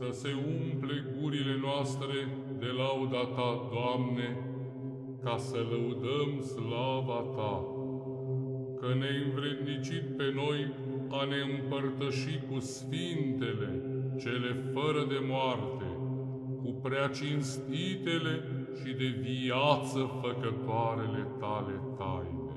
să se umple gurile noastre de lauda Ta, Doamne, ca să lăudăm slava Ta, că ne-ai învrednicit pe noi a ne împărtăși cu Sfintele, cele fără de moarte, cu prea cinstitele și de viață făcătoarele Tale taine.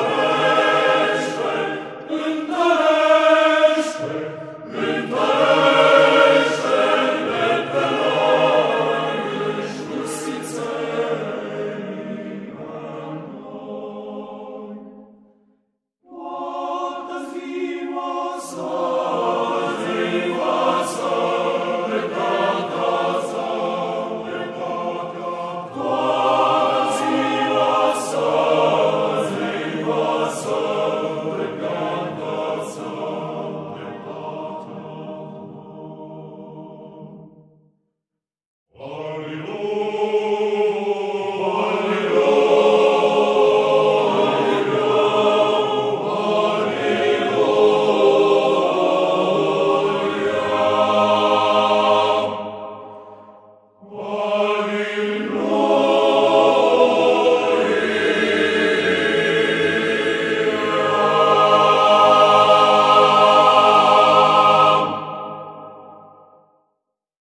soul.